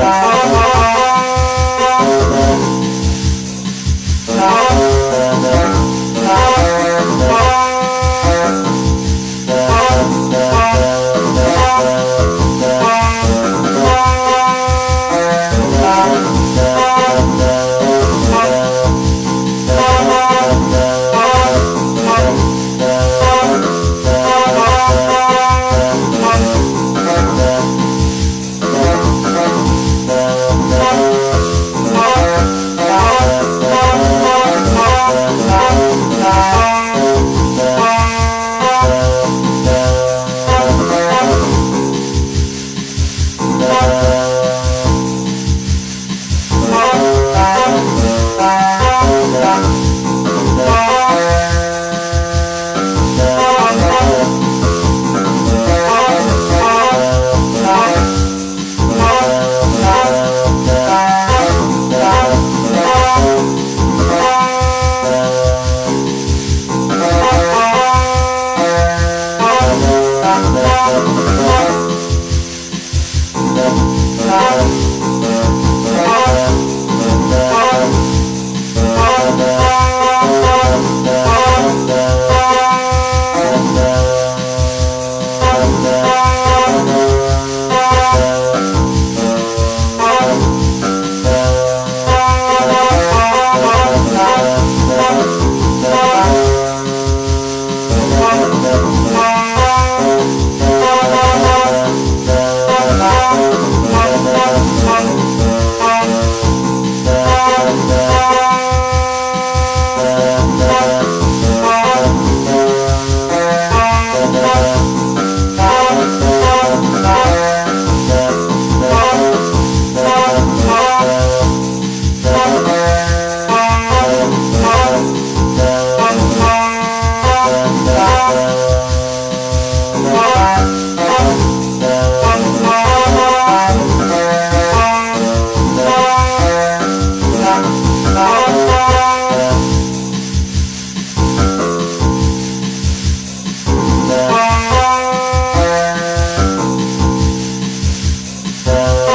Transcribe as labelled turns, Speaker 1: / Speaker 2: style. Speaker 1: Bye. Thank